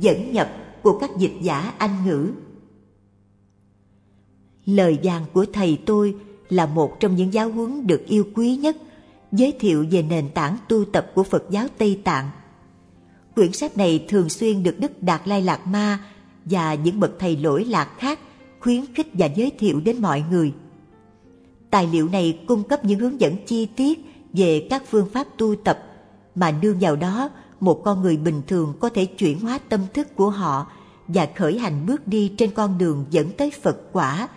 dẫn nhập của các dịch giả Anh ngữ. Lời vàng của thầy tôi là một trong những giáo huấn được yêu quý nhất, giới thiệu về nền tảng tu tập của Phật giáo Tây Tạng. Quyển sách này thường xuyên được Đức Đạt Lai Lạt Ma và những bậc thầy lỗi lạc khác khuyến khích và giới thiệu đến mọi người. Tài liệu này cung cấp những hướng dẫn chi tiết về các phương pháp tu tập mà nương vào đó một con người bình thường có thể chuyển hóa tâm thức của họ và khởi hành bước đi trên con đường dẫn tới Phật quả,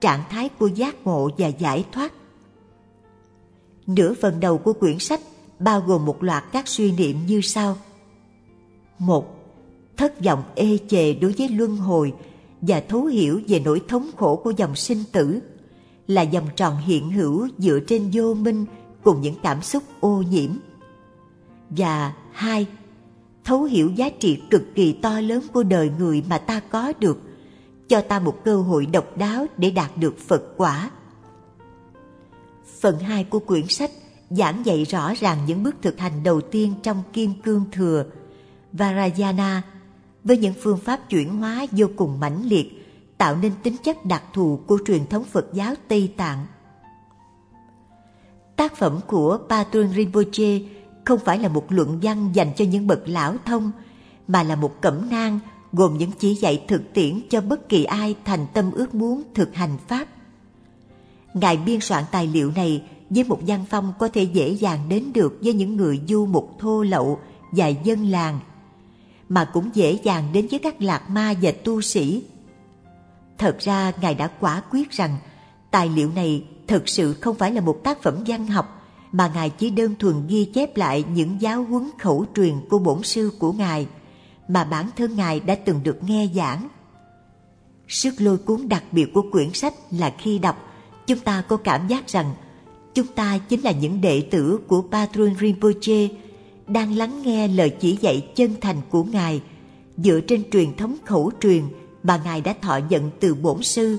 trạng thái của giác ngộ và giải thoát. Nửa phần đầu của quyển sách bao gồm một loạt các suy niệm như sau. một Thất vọng ê chề đối với luân hồi và thấu hiểu về nỗi thống khổ của dòng sinh tử là dòng tròn hiện hữu dựa trên vô minh cùng những cảm xúc ô nhiễm. Và hai, thấu hiểu giá trị cực kỳ to lớn của đời người mà ta có được, cho ta một cơ hội độc đáo để đạt được Phật quả. Phần 2 của quyển sách giảng dạy rõ ràng những bước thực hành đầu tiên trong Kim Cương Thừa, Varayana, với những phương pháp chuyển hóa vô cùng mãnh liệt, tạo nên tính chất đặc thù của truyền thống Phật giáo Tây Tạng. Tác phẩm của Patrul Rinpoche không phải là một luận văn dành cho những bậc lão thông, mà là một cẩm nang gồm những chỉ dạy thực tiễn cho bất kỳ ai thành tâm ước muốn thực hành Pháp. Ngài biên soạn tài liệu này với một văn phong có thể dễ dàng đến được với những người du mục thô lậu và dân làng, mà cũng dễ dàng đến với các lạc ma và tu sĩ. Thật ra Ngài đã quả quyết rằng tài liệu này thực sự không phải là một tác phẩm văn học mà Ngài chỉ đơn thuần ghi chép lại những giáo huấn khẩu truyền của bổn sư của Ngài mà bản thân Ngài đã từng được nghe giảng. Sức lôi cuốn đặc biệt của quyển sách là khi đọc, chúng ta có cảm giác rằng chúng ta chính là những đệ tử của Patron Rinpoche đang lắng nghe lời chỉ dạy chân thành của Ngài dựa trên truyền thống khẩu truyền mà Ngài đã thọ nhận từ bổn sư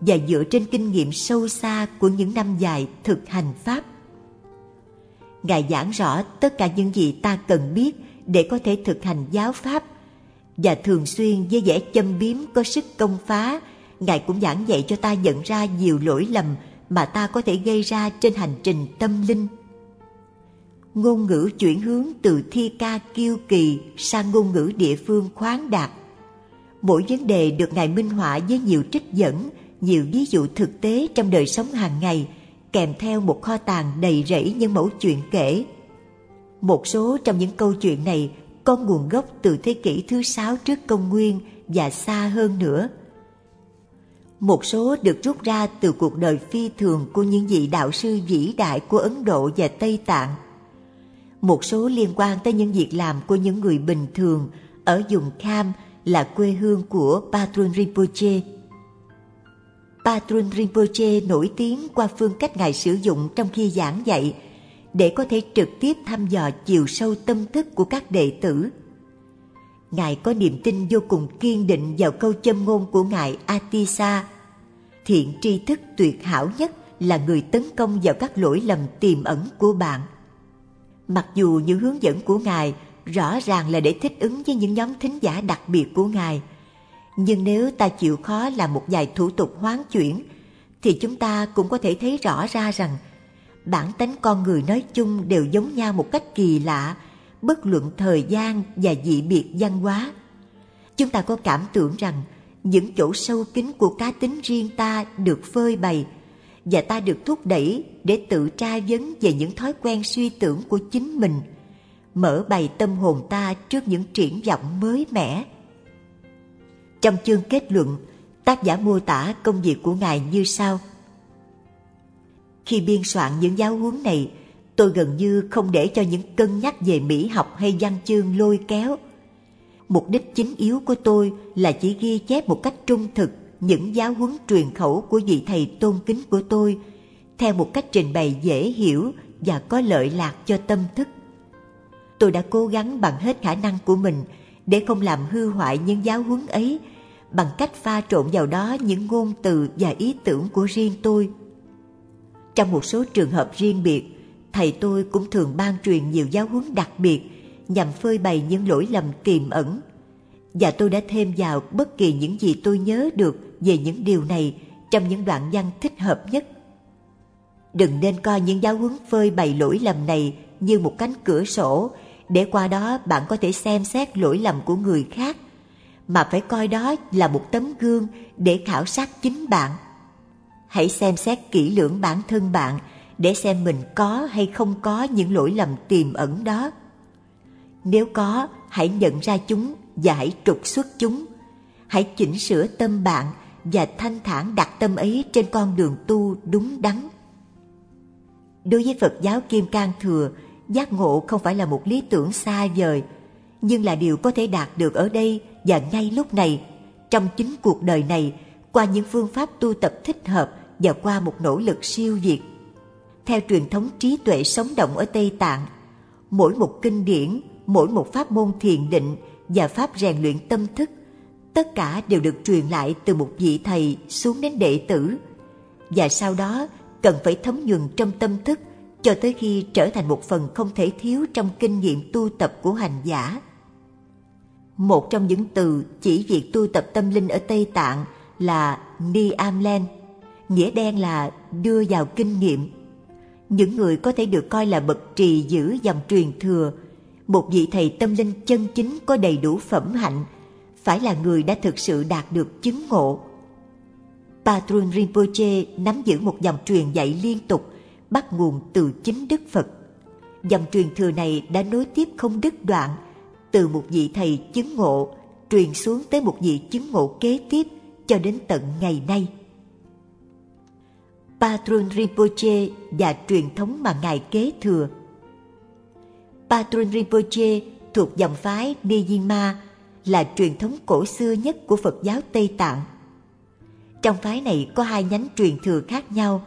và dựa trên kinh nghiệm sâu xa của những năm dài thực hành Pháp. Ngài giảng rõ tất cả những gì ta cần biết để có thể thực hành giáo Pháp và thường xuyên với vẻ châm biếm có sức công phá, Ngài cũng giảng dạy cho ta nhận ra nhiều lỗi lầm mà ta có thể gây ra trên hành trình tâm linh. Ngôn ngữ chuyển hướng từ thi ca kiêu kỳ sang ngôn ngữ địa phương khoáng đạt. Mỗi vấn đề được Ngài minh họa với nhiều trích dẫn, nhiều ví dụ thực tế trong đời sống hàng ngày, kèm theo một kho tàng đầy rẫy những mẫu chuyện kể. Một số trong những câu chuyện này có nguồn gốc từ thế kỷ thứ sáu trước công nguyên và xa hơn nữa. Một số được rút ra từ cuộc đời phi thường của những vị đạo sư vĩ đại của Ấn Độ và Tây Tạng. Một số liên quan tới những việc làm của những người bình thường ở vùng Kham là quê hương của Patrul Rinpoche. Patrun Rinpoche nổi tiếng qua phương cách Ngài sử dụng trong khi giảng dạy để có thể trực tiếp thăm dò chiều sâu tâm thức của các đệ tử. Ngài có niềm tin vô cùng kiên định vào câu châm ngôn của Ngài Atisa. Thiện tri thức tuyệt hảo nhất là người tấn công vào các lỗi lầm tiềm ẩn của bạn. Mặc dù những hướng dẫn của Ngài rõ ràng là để thích ứng với những nhóm thính giả đặc biệt của Ngài, nhưng nếu ta chịu khó làm một vài thủ tục hoán chuyển, thì chúng ta cũng có thể thấy rõ ra rằng bản tánh con người nói chung đều giống nhau một cách kỳ lạ, bất luận thời gian và dị biệt văn hóa. Chúng ta có cảm tưởng rằng những chỗ sâu kín của cá tính riêng ta được phơi bày và ta được thúc đẩy để tự tra vấn về những thói quen suy tưởng của chính mình, mở bày tâm hồn ta trước những triển vọng mới mẻ. Trong chương kết luận, tác giả mô tả công việc của Ngài như sau. Khi biên soạn những giáo huấn này, tôi gần như không để cho những cân nhắc về mỹ học hay văn chương lôi kéo. Mục đích chính yếu của tôi là chỉ ghi chép một cách trung thực những giáo huấn truyền khẩu của vị thầy tôn kính của tôi theo một cách trình bày dễ hiểu và có lợi lạc cho tâm thức. Tôi đã cố gắng bằng hết khả năng của mình để không làm hư hoại những giáo huấn ấy bằng cách pha trộn vào đó những ngôn từ và ý tưởng của riêng tôi. Trong một số trường hợp riêng biệt, thầy tôi cũng thường ban truyền nhiều giáo huấn đặc biệt nhằm phơi bày những lỗi lầm tiềm ẩn. Và tôi đã thêm vào bất kỳ những gì tôi nhớ được về những điều này trong những đoạn văn thích hợp nhất. Đừng nên coi những giáo huấn phơi bày lỗi lầm này như một cánh cửa sổ để qua đó bạn có thể xem xét lỗi lầm của người khác mà phải coi đó là một tấm gương để khảo sát chính bạn. Hãy xem xét kỹ lưỡng bản thân bạn để xem mình có hay không có những lỗi lầm tiềm ẩn đó. Nếu có, hãy nhận ra chúng và hãy trục xuất chúng. Hãy chỉnh sửa tâm bạn và thanh thản đặt tâm ấy trên con đường tu đúng đắn. Đối với Phật giáo Kim Cang Thừa, giác ngộ không phải là một lý tưởng xa vời, nhưng là điều có thể đạt được ở đây và ngay lúc này, trong chính cuộc đời này, qua những phương pháp tu tập thích hợp và qua một nỗ lực siêu việt. Theo truyền thống trí tuệ sống động ở Tây Tạng, mỗi một kinh điển, mỗi một pháp môn thiền định và pháp rèn luyện tâm thức, tất cả đều được truyền lại từ một vị thầy xuống đến đệ tử. Và sau đó cần phải thấm nhuần trong tâm thức cho tới khi trở thành một phần không thể thiếu trong kinh nghiệm tu tập của hành giả. Một trong những từ chỉ việc tu tập tâm linh ở Tây Tạng là Niamlen, nghĩa đen là đưa vào kinh nghiệm. Những người có thể được coi là bậc trì giữ dòng truyền thừa, một vị thầy tâm linh chân chính có đầy đủ phẩm hạnh, phải là người đã thực sự đạt được chứng ngộ. Patrun Rinpoche nắm giữ một dòng truyền dạy liên tục, bắt nguồn từ chính Đức Phật. Dòng truyền thừa này đã nối tiếp không đứt đoạn – từ một vị thầy chứng ngộ truyền xuống tới một vị chứng ngộ kế tiếp cho đến tận ngày nay. Patron Rinpoche và truyền thống mà Ngài kế thừa Patron Rinpoche thuộc dòng phái Nyingma là truyền thống cổ xưa nhất của Phật giáo Tây Tạng. Trong phái này có hai nhánh truyền thừa khác nhau,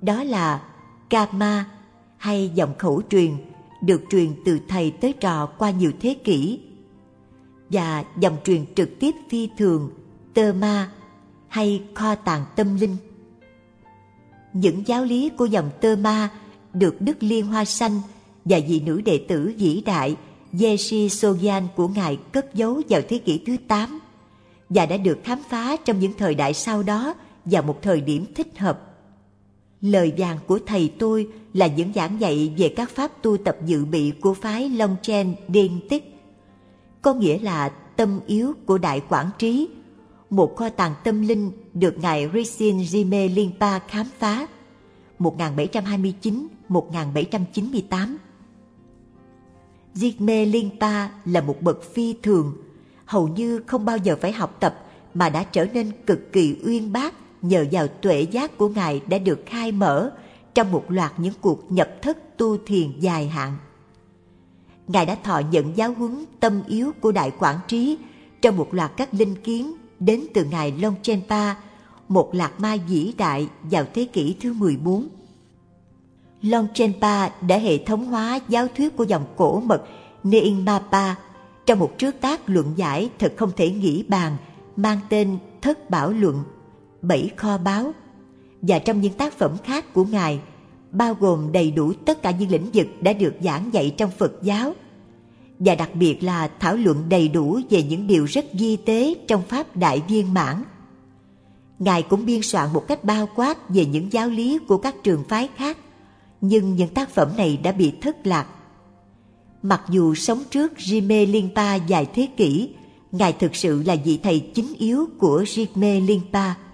đó là Kama hay dòng khẩu truyền được truyền từ thầy tới trò qua nhiều thế kỷ và dòng truyền trực tiếp phi thường, tơ ma hay kho tàng tâm linh. Những giáo lý của dòng tơ ma được đức liên hoa Sanh và vị nữ đệ tử vĩ đại Yeshi Sogyal của ngài cất giấu vào thế kỷ thứ 8 và đã được khám phá trong những thời đại sau đó vào một thời điểm thích hợp. Lời vàng của thầy tôi là những giảng dạy về các pháp tu tập dự bị của phái Long Chen Điên Tích. Có nghĩa là tâm yếu của Đại Quảng Trí, một kho tàng tâm linh được Ngài Risin Jime Linpa khám phá 1729-1798. Jime Linpa là một bậc phi thường, hầu như không bao giờ phải học tập mà đã trở nên cực kỳ uyên bác nhờ vào tuệ giác của Ngài đã được khai mở trong một loạt những cuộc nhập thất tu thiền dài hạn. Ngài đã thọ nhận giáo huấn tâm yếu của Đại Quảng Trí trong một loạt các linh kiến đến từ Ngài Longchenpa, một lạc ma vĩ đại vào thế kỷ thứ 14. Longchenpa đã hệ thống hóa giáo thuyết của dòng cổ mật Neingmapa trong một trước tác luận giải thật không thể nghĩ bàn mang tên Thất Bảo Luận bảy kho báu và trong những tác phẩm khác của Ngài bao gồm đầy đủ tất cả những lĩnh vực đã được giảng dạy trong Phật giáo và đặc biệt là thảo luận đầy đủ về những điều rất di tế trong Pháp Đại Viên Mãn. Ngài cũng biên soạn một cách bao quát về những giáo lý của các trường phái khác, nhưng những tác phẩm này đã bị thất lạc. Mặc dù sống trước Jime Linpa vài thế kỷ, Ngài thực sự là vị thầy chính yếu của Jigme Linpa –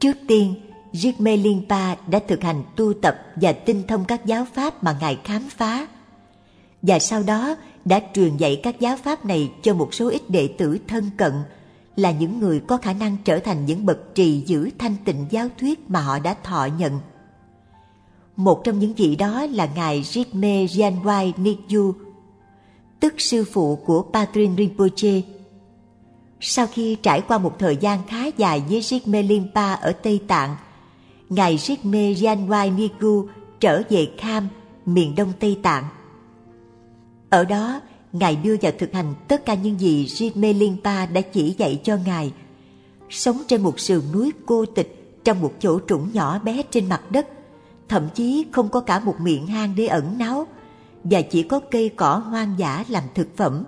Trước tiên, Jigme Linpa đã thực hành tu tập và tinh thông các giáo pháp mà Ngài khám phá. Và sau đó đã truyền dạy các giáo pháp này cho một số ít đệ tử thân cận là những người có khả năng trở thành những bậc trì giữ thanh tịnh giáo thuyết mà họ đã thọ nhận. Một trong những vị đó là Ngài Jigme Jianwai Nikyu, tức sư phụ của Patrin Rinpoche, sau khi trải qua một thời gian khá dài với Jigme Limpa ở Tây Tạng, Ngài Jigme Yanwai Nigu trở về Kham, miền đông Tây Tạng. Ở đó, Ngài đưa vào thực hành tất cả những gì Jigme Limpa đã chỉ dạy cho Ngài. Sống trên một sườn núi cô tịch trong một chỗ trũng nhỏ bé trên mặt đất, thậm chí không có cả một miệng hang để ẩn náu, và chỉ có cây cỏ hoang dã làm thực phẩm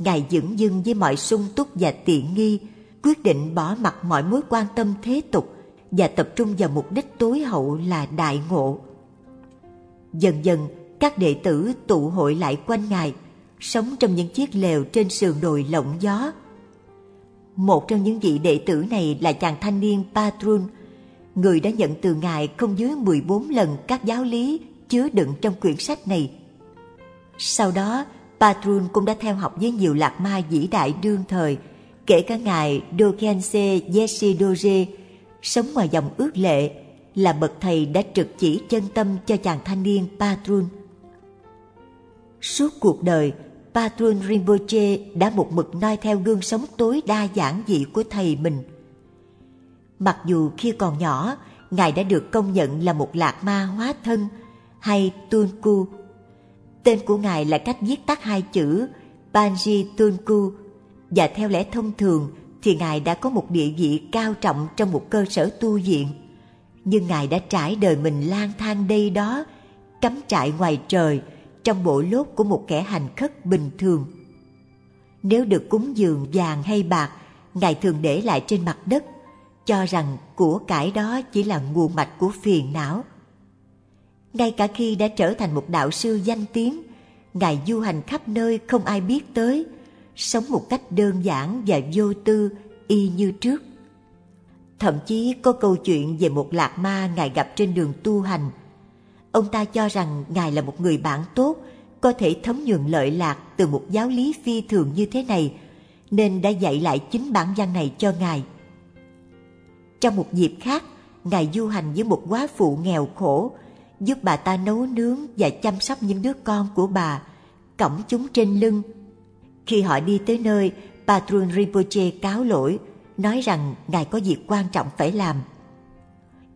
Ngài dững dưng với mọi sung túc và tiện nghi, quyết định bỏ mặt mọi mối quan tâm thế tục và tập trung vào mục đích tối hậu là đại ngộ. Dần dần, các đệ tử tụ hội lại quanh Ngài, sống trong những chiếc lều trên sườn đồi lộng gió. Một trong những vị đệ tử này là chàng thanh niên Patrun, người đã nhận từ Ngài không dưới 14 lần các giáo lý chứa đựng trong quyển sách này. Sau đó, Patrun cũng đã theo học với nhiều lạc ma vĩ đại đương thời, kể cả ngài Dogense Yeshidoje, sống ngoài dòng ước lệ, là bậc thầy đã trực chỉ chân tâm cho chàng thanh niên Patrun. Suốt cuộc đời, Patrun Rinpoche đã một mực noi theo gương sống tối đa giản dị của thầy mình. Mặc dù khi còn nhỏ, Ngài đã được công nhận là một lạc ma hóa thân hay Tunku. Tên của Ngài là cách viết tắt hai chữ Banji Tunku và theo lẽ thông thường thì Ngài đã có một địa vị cao trọng trong một cơ sở tu viện. Nhưng Ngài đã trải đời mình lang thang đây đó, cắm trại ngoài trời, trong bộ lốt của một kẻ hành khất bình thường. Nếu được cúng dường vàng hay bạc, Ngài thường để lại trên mặt đất, cho rằng của cải đó chỉ là nguồn mạch của phiền não. Ngay cả khi đã trở thành một đạo sư danh tiếng, Ngài du hành khắp nơi không ai biết tới, sống một cách đơn giản và vô tư y như trước. Thậm chí có câu chuyện về một lạc ma Ngài gặp trên đường tu hành. Ông ta cho rằng Ngài là một người bạn tốt, có thể thấm nhuần lợi lạc từ một giáo lý phi thường như thế này, nên đã dạy lại chính bản văn này cho Ngài. Trong một dịp khác, Ngài du hành với một quá phụ nghèo khổ, giúp bà ta nấu nướng và chăm sóc những đứa con của bà, cõng chúng trên lưng. Khi họ đi tới nơi, Patrun Rinpoche cáo lỗi, nói rằng Ngài có việc quan trọng phải làm.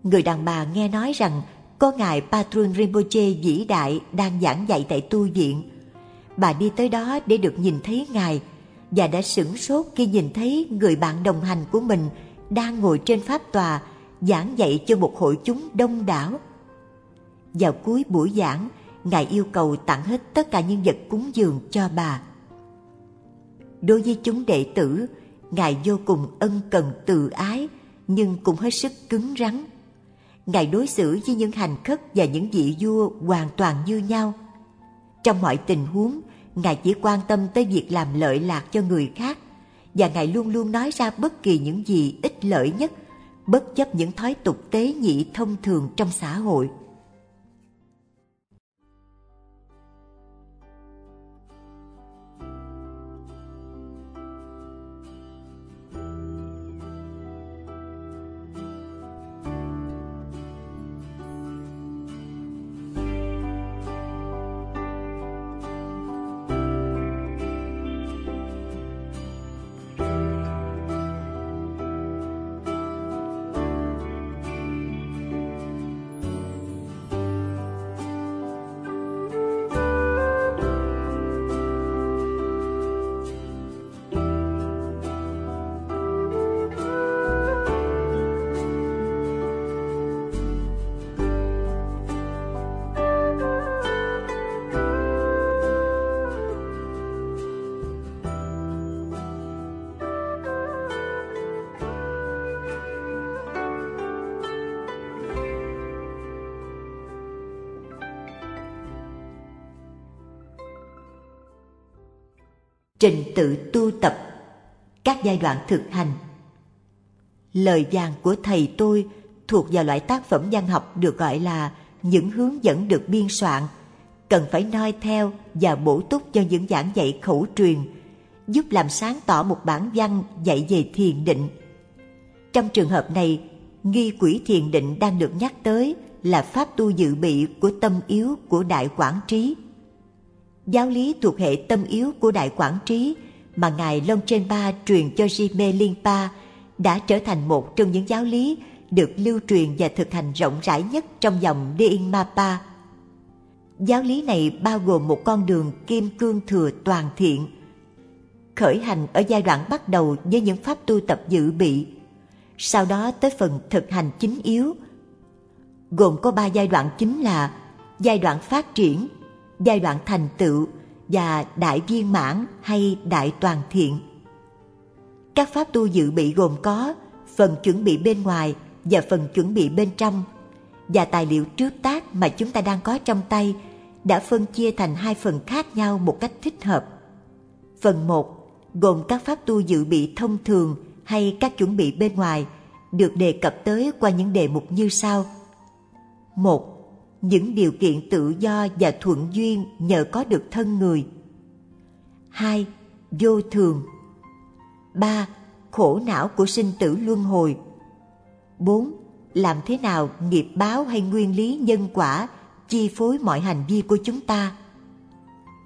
Người đàn bà nghe nói rằng có Ngài Patrun Rinpoche vĩ đại đang giảng dạy tại tu viện. Bà đi tới đó để được nhìn thấy Ngài và đã sửng sốt khi nhìn thấy người bạn đồng hành của mình đang ngồi trên pháp tòa giảng dạy cho một hội chúng đông đảo. Vào cuối buổi giảng, Ngài yêu cầu tặng hết tất cả những vật cúng dường cho bà. Đối với chúng đệ tử, Ngài vô cùng ân cần từ ái, nhưng cũng hết sức cứng rắn. Ngài đối xử với những hành khất và những vị vua hoàn toàn như nhau. Trong mọi tình huống, Ngài chỉ quan tâm tới việc làm lợi lạc cho người khác và Ngài luôn luôn nói ra bất kỳ những gì ích lợi nhất, bất chấp những thói tục tế nhị thông thường trong xã hội. Trình tự tu tập, các giai đoạn thực hành. Lời vàng của thầy tôi thuộc vào loại tác phẩm văn học được gọi là những hướng dẫn được biên soạn, cần phải noi theo và bổ túc cho những giảng dạy khẩu truyền, giúp làm sáng tỏ một bản văn dạy về thiền định. Trong trường hợp này, nghi quỷ thiền định đang được nhắc tới là pháp tu dự bị của tâm yếu của đại quảng trí giáo lý thuộc hệ tâm yếu của Đại Quảng Trí mà Ngài Long Trên Ba truyền cho Jime Linpa đã trở thành một trong những giáo lý được lưu truyền và thực hành rộng rãi nhất trong dòng Dein Mapa. Giáo lý này bao gồm một con đường kim cương thừa toàn thiện, khởi hành ở giai đoạn bắt đầu với những pháp tu tập dự bị, sau đó tới phần thực hành chính yếu, gồm có ba giai đoạn chính là giai đoạn phát triển, giai đoạn thành tựu và đại viên mãn hay đại toàn thiện. Các pháp tu dự bị gồm có phần chuẩn bị bên ngoài và phần chuẩn bị bên trong, và tài liệu trước tác mà chúng ta đang có trong tay đã phân chia thành hai phần khác nhau một cách thích hợp. Phần 1 gồm các pháp tu dự bị thông thường hay các chuẩn bị bên ngoài được đề cập tới qua những đề mục như sau. 1. Những điều kiện tự do và thuận duyên nhờ có được thân người. 2. Vô thường. 3. Khổ não của sinh tử luân hồi. 4. Làm thế nào nghiệp báo hay nguyên lý nhân quả chi phối mọi hành vi của chúng ta.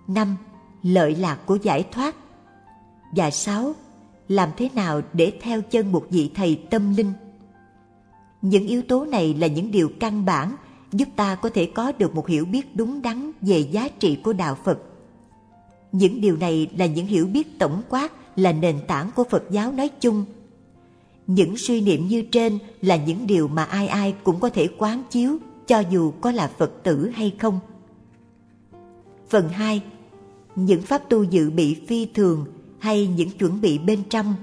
5. Lợi lạc của giải thoát. Và 6. Làm thế nào để theo chân một vị thầy tâm linh. Những yếu tố này là những điều căn bản giúp ta có thể có được một hiểu biết đúng đắn về giá trị của đạo Phật. Những điều này là những hiểu biết tổng quát là nền tảng của Phật giáo nói chung. Những suy niệm như trên là những điều mà ai ai cũng có thể quán chiếu cho dù có là Phật tử hay không. Phần 2. Những pháp tu dự bị phi thường hay những chuẩn bị bên trong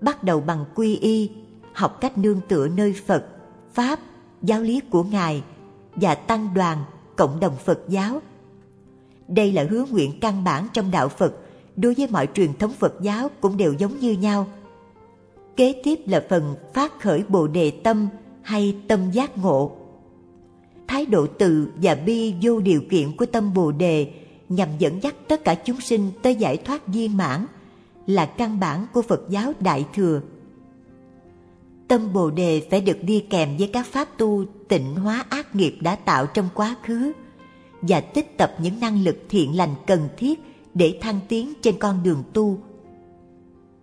bắt đầu bằng quy y, học cách nương tựa nơi Phật, Pháp, giáo lý của Ngài và tăng đoàn, cộng đồng Phật giáo. Đây là hứa nguyện căn bản trong đạo Phật, đối với mọi truyền thống Phật giáo cũng đều giống như nhau. Kế tiếp là phần phát khởi Bồ Đề Tâm hay tâm giác ngộ thái độ từ và bi vô điều kiện của tâm Bồ đề nhằm dẫn dắt tất cả chúng sinh tới giải thoát viên mãn là căn bản của Phật giáo Đại thừa. Tâm Bồ đề phải được đi kèm với các pháp tu tịnh hóa ác nghiệp đã tạo trong quá khứ và tích tập những năng lực thiện lành cần thiết để thăng tiến trên con đường tu.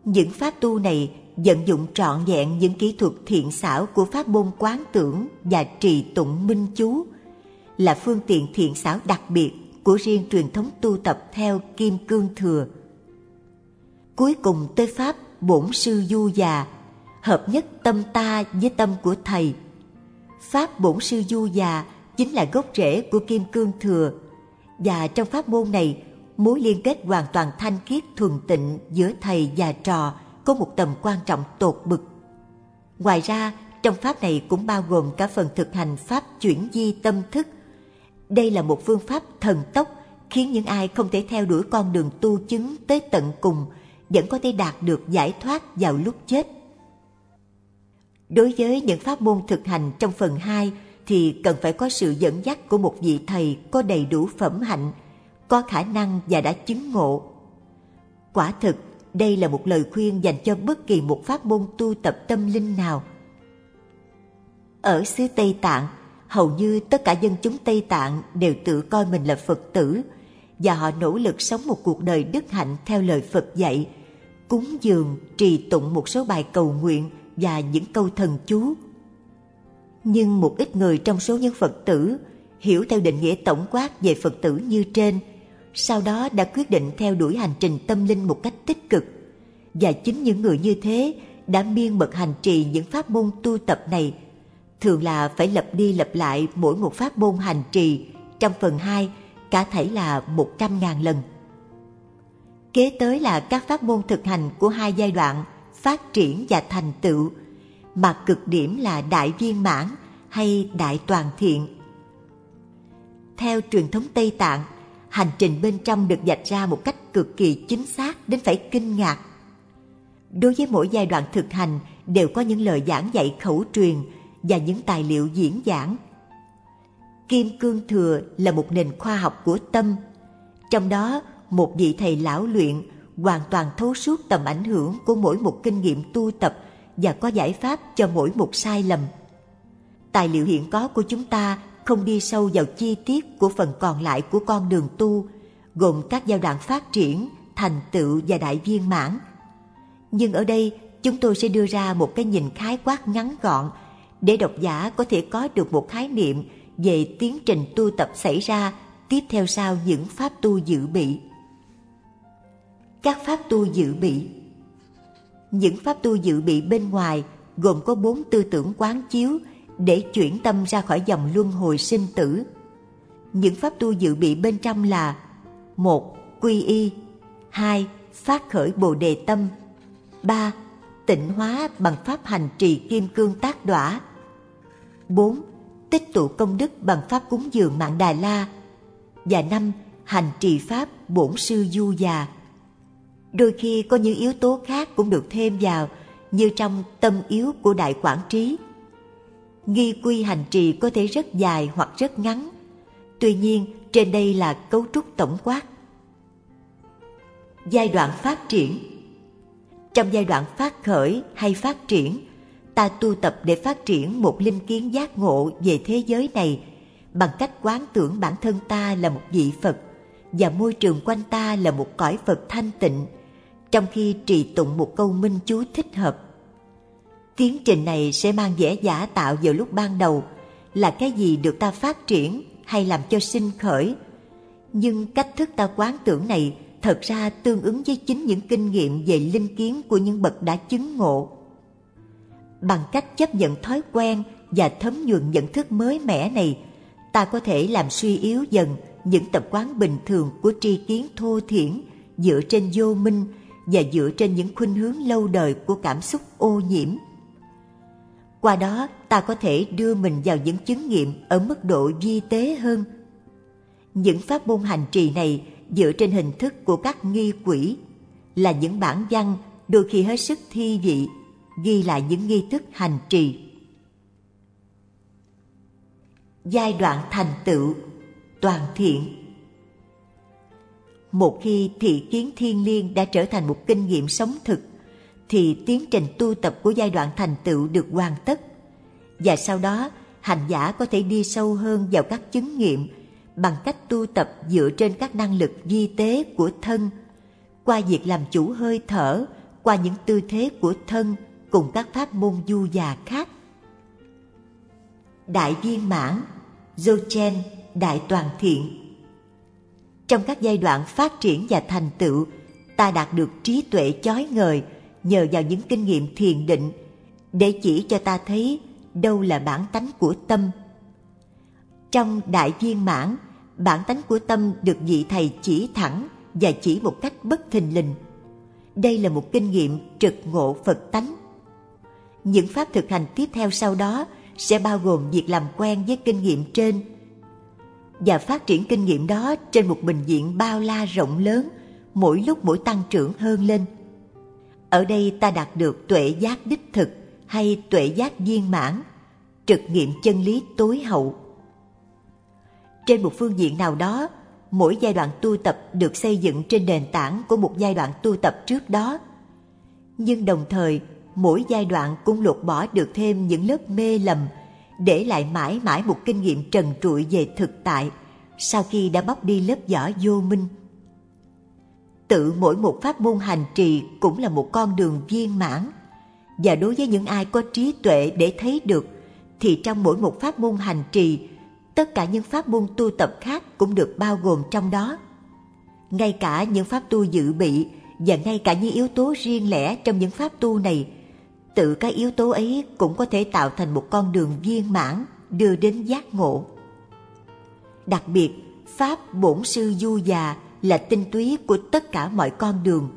Những pháp tu này vận dụng trọn vẹn những kỹ thuật thiện xảo của pháp môn quán tưởng và trì tụng minh chú là phương tiện thiện xảo đặc biệt của riêng truyền thống tu tập theo Kim Cương Thừa. Cuối cùng tới Pháp Bổn Sư Du Già, hợp nhất tâm ta với tâm của Thầy. Pháp Bổn Sư Du Già chính là gốc rễ của Kim Cương Thừa, và trong pháp môn này, mối liên kết hoàn toàn thanh khiết thuần tịnh giữa Thầy và trò – có một tầm quan trọng tột bực. Ngoài ra, trong pháp này cũng bao gồm cả phần thực hành pháp chuyển di tâm thức. Đây là một phương pháp thần tốc khiến những ai không thể theo đuổi con đường tu chứng tới tận cùng vẫn có thể đạt được giải thoát vào lúc chết. Đối với những pháp môn thực hành trong phần 2 thì cần phải có sự dẫn dắt của một vị thầy có đầy đủ phẩm hạnh, có khả năng và đã chứng ngộ. Quả thực, đây là một lời khuyên dành cho bất kỳ một pháp môn tu tập tâm linh nào. Ở xứ Tây Tạng, hầu như tất cả dân chúng Tây Tạng đều tự coi mình là Phật tử và họ nỗ lực sống một cuộc đời đức hạnh theo lời Phật dạy, cúng dường, trì tụng một số bài cầu nguyện và những câu thần chú. Nhưng một ít người trong số những Phật tử hiểu theo định nghĩa tổng quát về Phật tử như trên – sau đó đã quyết định theo đuổi hành trình tâm linh một cách tích cực. Và chính những người như thế đã miên mật hành trì những pháp môn tu tập này, thường là phải lặp đi lặp lại mỗi một pháp môn hành trì trong phần 2 cả thảy là 100.000 lần. Kế tới là các pháp môn thực hành của hai giai đoạn phát triển và thành tựu, mà cực điểm là đại viên mãn hay đại toàn thiện. Theo truyền thống Tây Tạng, hành trình bên trong được dạch ra một cách cực kỳ chính xác đến phải kinh ngạc. Đối với mỗi giai đoạn thực hành đều có những lời giảng dạy khẩu truyền và những tài liệu diễn giảng. Kim Cương Thừa là một nền khoa học của tâm. Trong đó, một vị thầy lão luyện hoàn toàn thấu suốt tầm ảnh hưởng của mỗi một kinh nghiệm tu tập và có giải pháp cho mỗi một sai lầm. Tài liệu hiện có của chúng ta không đi sâu vào chi tiết của phần còn lại của con đường tu, gồm các giai đoạn phát triển, thành tựu và đại viên mãn. Nhưng ở đây, chúng tôi sẽ đưa ra một cái nhìn khái quát ngắn gọn để độc giả có thể có được một khái niệm về tiến trình tu tập xảy ra tiếp theo sau những pháp tu dự bị. Các pháp tu dự bị Những pháp tu dự bị bên ngoài gồm có bốn tư tưởng quán chiếu để chuyển tâm ra khỏi dòng luân hồi sinh tử. Những pháp tu dự bị bên trong là, một, quy y. hai, Phát khởi bồ đề tâm. ba, Tịnh hóa bằng pháp hành trì kim cương tác đỏa. bốn, Tích tụ công đức bằng pháp cúng dường mạng Đà La. Và năm, Hành trì pháp bổn sư du già. Đôi khi có những yếu tố khác cũng được thêm vào như trong tâm yếu của Đại quản Trí. Nghi quy hành trì có thể rất dài hoặc rất ngắn. Tuy nhiên, trên đây là cấu trúc tổng quát. Giai đoạn phát triển Trong giai đoạn phát khởi hay phát triển, ta tu tập để phát triển một linh kiến giác ngộ về thế giới này bằng cách quán tưởng bản thân ta là một vị Phật và môi trường quanh ta là một cõi Phật thanh tịnh, trong khi trì tụng một câu minh chú thích hợp. Tiến trình này sẽ mang vẻ giả tạo vào lúc ban đầu là cái gì được ta phát triển hay làm cho sinh khởi. Nhưng cách thức ta quán tưởng này thật ra tương ứng với chính những kinh nghiệm về linh kiến của những bậc đã chứng ngộ. Bằng cách chấp nhận thói quen và thấm nhuần nhận thức mới mẻ này, ta có thể làm suy yếu dần những tập quán bình thường của tri kiến thô thiển dựa trên vô minh và dựa trên những khuynh hướng lâu đời của cảm xúc ô nhiễm. Qua đó, ta có thể đưa mình vào những chứng nghiệm ở mức độ vi tế hơn. Những pháp môn hành trì này dựa trên hình thức của các nghi quỷ, là những bản văn đôi khi hết sức thi vị, ghi lại những nghi thức hành trì. Giai đoạn thành tựu toàn thiện một khi thị kiến thiên liêng đã trở thành một kinh nghiệm sống thực, thì tiến trình tu tập của giai đoạn thành tựu được hoàn tất. Và sau đó, hành giả có thể đi sâu hơn vào các chứng nghiệm bằng cách tu tập dựa trên các năng lực di tế của thân, qua việc làm chủ hơi thở, qua những tư thế của thân cùng các pháp môn du già khác. Đại viên mãn Jochen đại toàn thiện trong các giai đoạn phát triển và thành tựu ta đạt được trí tuệ chói ngời nhờ vào những kinh nghiệm thiền định để chỉ cho ta thấy đâu là bản tánh của tâm. Trong đại viên mãn, bản tánh của tâm được vị thầy chỉ thẳng và chỉ một cách bất thình lình. Đây là một kinh nghiệm trực ngộ Phật tánh. Những pháp thực hành tiếp theo sau đó sẽ bao gồm việc làm quen với kinh nghiệm trên và phát triển kinh nghiệm đó trên một bình diện bao la rộng lớn, mỗi lúc mỗi tăng trưởng hơn lên. Ở đây ta đạt được tuệ giác đích thực hay tuệ giác viên mãn, trực nghiệm chân lý tối hậu. Trên một phương diện nào đó, mỗi giai đoạn tu tập được xây dựng trên nền tảng của một giai đoạn tu tập trước đó. Nhưng đồng thời, mỗi giai đoạn cũng lột bỏ được thêm những lớp mê lầm, để lại mãi mãi một kinh nghiệm trần trụi về thực tại sau khi đã bóc đi lớp vỏ vô minh. Tự mỗi một pháp môn hành trì cũng là một con đường viên mãn, và đối với những ai có trí tuệ để thấy được, thì trong mỗi một pháp môn hành trì, tất cả những pháp môn tu tập khác cũng được bao gồm trong đó. Ngay cả những pháp tu dự bị và ngay cả những yếu tố riêng lẻ trong những pháp tu này, tự các yếu tố ấy cũng có thể tạo thành một con đường viên mãn đưa đến giác ngộ. Đặc biệt, Pháp Bổn Sư Du Già là tinh túy của tất cả mọi con đường.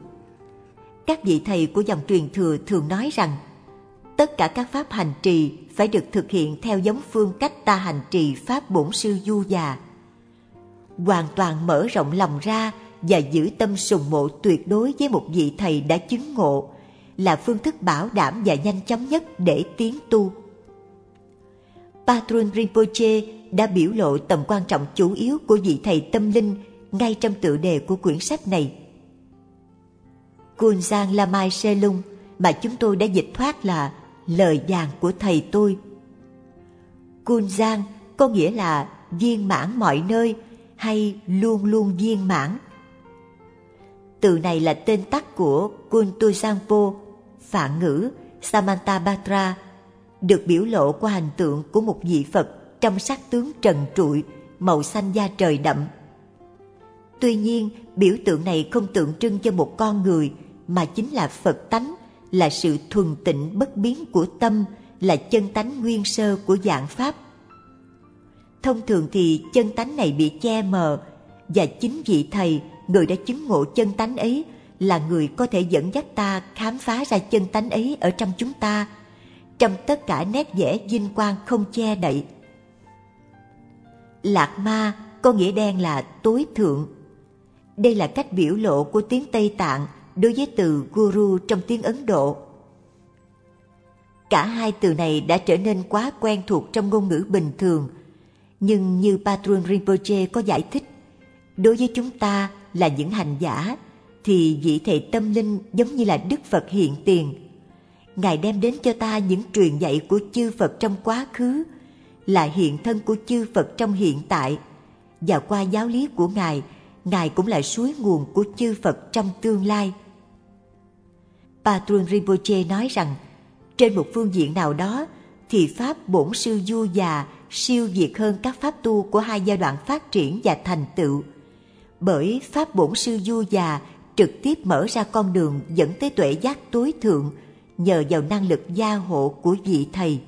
Các vị thầy của dòng truyền thừa thường nói rằng tất cả các pháp hành trì phải được thực hiện theo giống phương cách ta hành trì Pháp Bổn Sư Du Già. Hoàn toàn mở rộng lòng ra và giữ tâm sùng mộ tuyệt đối với một vị thầy đã chứng ngộ là phương thức bảo đảm và nhanh chóng nhất để tiến tu. Patrun Rinpoche đã biểu lộ tầm quan trọng chủ yếu của vị thầy tâm linh ngay trong tựa đề của quyển sách này. Kunzang Lamai Selung mà chúng tôi đã dịch thoát là lời vàng của thầy tôi. Kunzang có nghĩa là viên mãn mọi nơi hay luôn luôn viên mãn. Từ này là tên tắt của Kuntuzangpo, phạn ngữ Samantha Batra, được biểu lộ qua hình tượng của một vị Phật trong sắc tướng trần trụi, màu xanh da trời đậm. Tuy nhiên, biểu tượng này không tượng trưng cho một con người mà chính là Phật tánh, là sự thuần tịnh bất biến của tâm, là chân tánh nguyên sơ của dạng pháp. Thông thường thì chân tánh này bị che mờ và chính vị thầy người đã chứng ngộ chân tánh ấy là người có thể dẫn dắt ta khám phá ra chân tánh ấy ở trong chúng ta, trong tất cả nét vẽ vinh quang không che đậy. Lạc ma có nghĩa đen là tối thượng. Đây là cách biểu lộ của tiếng Tây Tạng đối với từ guru trong tiếng Ấn Độ. Cả hai từ này đã trở nên quá quen thuộc trong ngôn ngữ bình thường, nhưng như Patrul Rinpoche có giải thích, đối với chúng ta là những hành giả thì vị thệ tâm linh giống như là Đức Phật hiện tiền. Ngài đem đến cho ta những truyền dạy của chư Phật trong quá khứ, là hiện thân của chư Phật trong hiện tại, và qua giáo lý của Ngài, Ngài cũng là suối nguồn của chư Phật trong tương lai. Patrul Rinpoche nói rằng, trên một phương diện nào đó thì Pháp Bổn Sư Du Già siêu việt hơn các Pháp tu của hai giai đoạn phát triển và thành tựu. Bởi Pháp Bổn Sư Du Già trực tiếp mở ra con đường dẫn tới tuệ giác tối thượng nhờ vào năng lực gia hộ của vị thầy.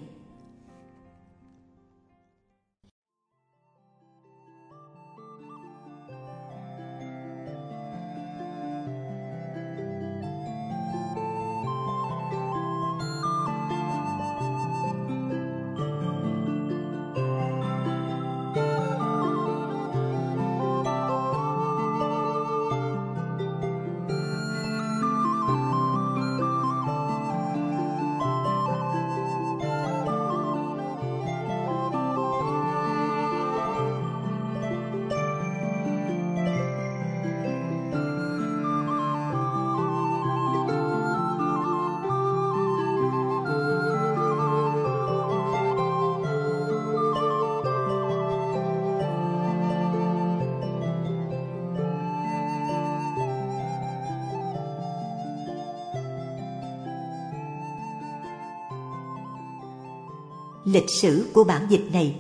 Lịch sử của bản dịch này.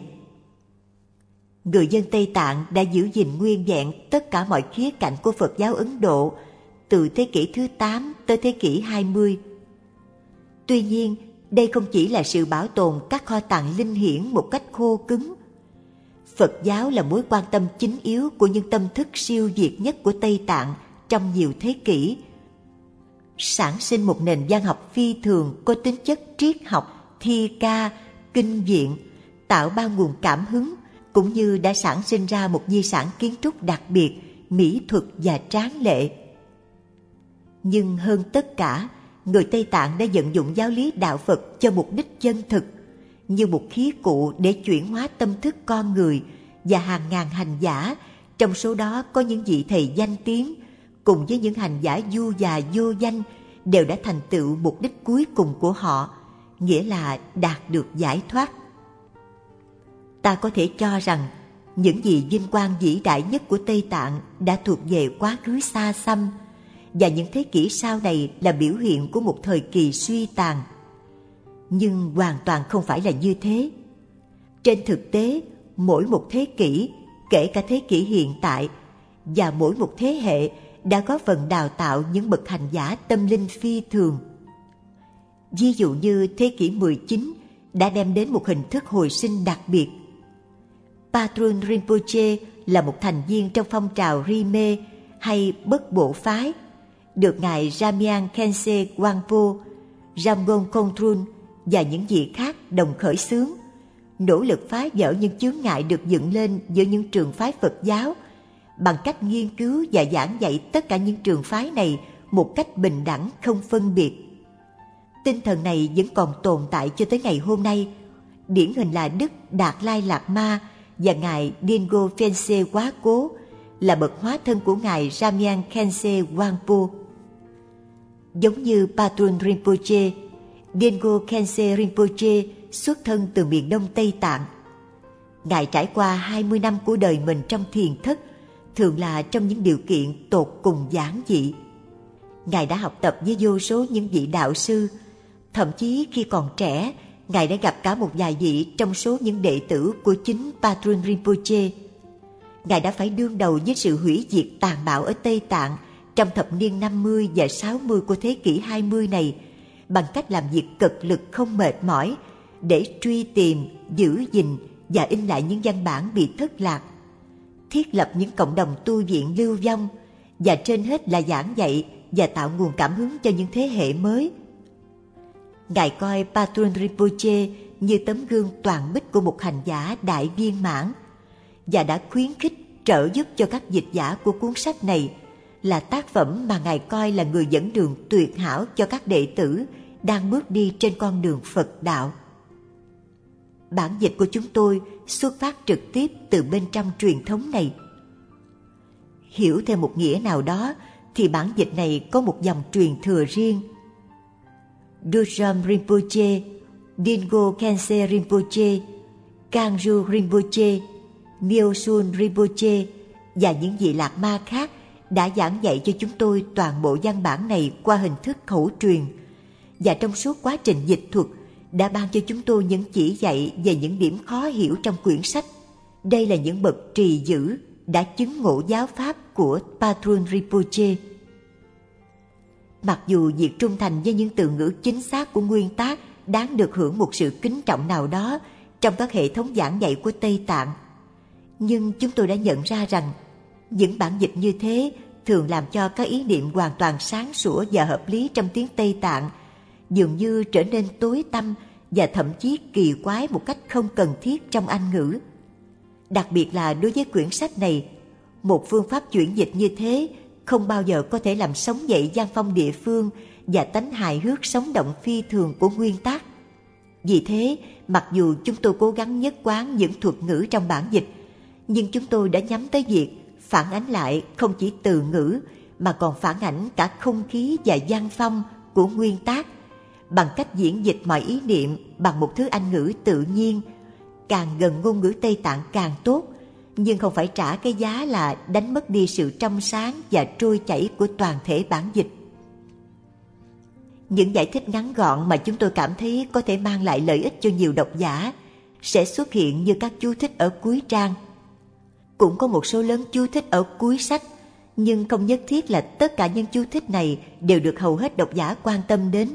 Người dân Tây Tạng đã giữ gìn nguyên vẹn tất cả mọi khía cạnh của Phật giáo Ấn Độ từ thế kỷ thứ 8 tới thế kỷ 20. Tuy nhiên, đây không chỉ là sự bảo tồn các kho tàng linh hiển một cách khô cứng. Phật giáo là mối quan tâm chính yếu của những tâm thức siêu việt nhất của Tây Tạng trong nhiều thế kỷ. Sản sinh một nền văn học phi thường có tính chất triết học, thi ca, kinh viện, tạo ba nguồn cảm hứng cũng như đã sản sinh ra một di sản kiến trúc đặc biệt, mỹ thuật và tráng lệ. Nhưng hơn tất cả, người Tây Tạng đã vận dụng giáo lý đạo Phật cho mục đích chân thực, như một khí cụ để chuyển hóa tâm thức con người và hàng ngàn hành giả, trong số đó có những vị thầy danh tiếng, cùng với những hành giả du già vô danh đều đã thành tựu mục đích cuối cùng của họ – nghĩa là đạt được giải thoát. Ta có thể cho rằng những gì vinh quang vĩ đại nhất của Tây Tạng đã thuộc về quá khứ xa xăm và những thế kỷ sau này là biểu hiện của một thời kỳ suy tàn. Nhưng hoàn toàn không phải là như thế. Trên thực tế, mỗi một thế kỷ, kể cả thế kỷ hiện tại, và mỗi một thế hệ đã có phần đào tạo những bậc hành giả tâm linh phi thường – Ví dụ như thế kỷ 19 đã đem đến một hình thức hồi sinh đặc biệt. Patrun Rinpoche là một thành viên trong phong trào Rime hay bất bộ phái, được Ngài Ramian Khense Wangpo, Ramgon Kontrun và những vị khác đồng khởi xướng, nỗ lực phá vỡ những chướng ngại được dựng lên giữa những trường phái Phật giáo bằng cách nghiên cứu và giảng dạy tất cả những trường phái này một cách bình đẳng không phân biệt Tinh thần này vẫn còn tồn tại cho tới ngày hôm nay. Điển hình là Đức Đạt Lai Lạt Ma và Ngài Dingo Phensê Quá Cố là bậc hóa thân của Ngài Ramian Khense Wangpo. Giống như Patrul Rinpoche, Dingo Khense Rinpoche xuất thân từ miền đông Tây Tạng. Ngài trải qua 20 năm của đời mình trong thiền thất, thường là trong những điều kiện tột cùng giản dị. Ngài đã học tập với vô số những vị đạo sư, Thậm chí khi còn trẻ, Ngài đã gặp cả một vài vị trong số những đệ tử của chính Patrul Rinpoche. Ngài đã phải đương đầu với sự hủy diệt tàn bạo ở Tây Tạng trong thập niên 50 và 60 của thế kỷ 20 này bằng cách làm việc cực lực không mệt mỏi để truy tìm, giữ gìn và in lại những văn bản bị thất lạc. Thiết lập những cộng đồng tu viện lưu vong và trên hết là giảng dạy và tạo nguồn cảm hứng cho những thế hệ mới. Ngài coi Patrul Rinpoche như tấm gương toàn bích của một hành giả đại viên mãn và đã khuyến khích, trợ giúp cho các dịch giả của cuốn sách này là tác phẩm mà Ngài coi là người dẫn đường tuyệt hảo cho các đệ tử đang bước đi trên con đường Phật đạo. Bản dịch của chúng tôi xuất phát trực tiếp từ bên trong truyền thống này. Hiểu theo một nghĩa nào đó thì bản dịch này có một dòng truyền thừa riêng. Dujam Rinpoche, Dingo Khense Rinpoche, Kangju Rinpoche, Myosun Rinpoche và những vị lạc ma khác đã giảng dạy cho chúng tôi toàn bộ văn bản này qua hình thức khẩu truyền và trong suốt quá trình dịch thuật đã ban cho chúng tôi những chỉ dạy về những điểm khó hiểu trong quyển sách. Đây là những bậc trì giữ đã chứng ngộ giáo pháp của Patrun Rinpoche. Mặc dù việc trung thành với những từ ngữ chính xác của nguyên tác đáng được hưởng một sự kính trọng nào đó trong các hệ thống giảng dạy của Tây Tạng, nhưng chúng tôi đã nhận ra rằng những bản dịch như thế thường làm cho các ý niệm hoàn toàn sáng sủa và hợp lý trong tiếng Tây Tạng dường như trở nên tối tăm và thậm chí kỳ quái một cách không cần thiết trong Anh ngữ. Đặc biệt là đối với quyển sách này, một phương pháp chuyển dịch như thế không bao giờ có thể làm sống dậy gian phong địa phương và tánh hài hước sống động phi thường của nguyên tác. Vì thế, mặc dù chúng tôi cố gắng nhất quán những thuật ngữ trong bản dịch, nhưng chúng tôi đã nhắm tới việc phản ánh lại không chỉ từ ngữ mà còn phản ảnh cả không khí và gian phong của nguyên tác bằng cách diễn dịch mọi ý niệm bằng một thứ Anh ngữ tự nhiên, càng gần ngôn ngữ Tây Tạng càng tốt, nhưng không phải trả cái giá là đánh mất đi sự trong sáng và trôi chảy của toàn thể bản dịch. Những giải thích ngắn gọn mà chúng tôi cảm thấy có thể mang lại lợi ích cho nhiều độc giả sẽ xuất hiện như các chú thích ở cuối trang. Cũng có một số lớn chú thích ở cuối sách, nhưng không nhất thiết là tất cả những chú thích này đều được hầu hết độc giả quan tâm đến.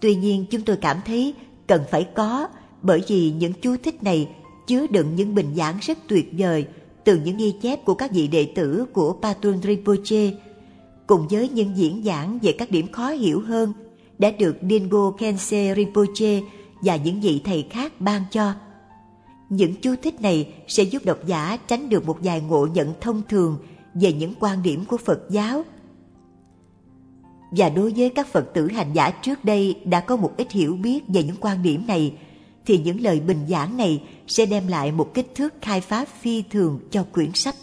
Tuy nhiên chúng tôi cảm thấy cần phải có bởi vì những chú thích này chứa đựng những bình giảng rất tuyệt vời từ những ghi chép của các vị đệ tử của Patun Rinpoche cùng với những diễn giảng về các điểm khó hiểu hơn đã được Dingo Khense Rinpoche và những vị thầy khác ban cho. Những chú thích này sẽ giúp độc giả tránh được một vài ngộ nhận thông thường về những quan điểm của Phật giáo và đối với các Phật tử hành giả trước đây đã có một ít hiểu biết về những quan điểm này, thì những lời bình giảng này sẽ đem lại một kích thước khai phá phi thường cho quyển sách.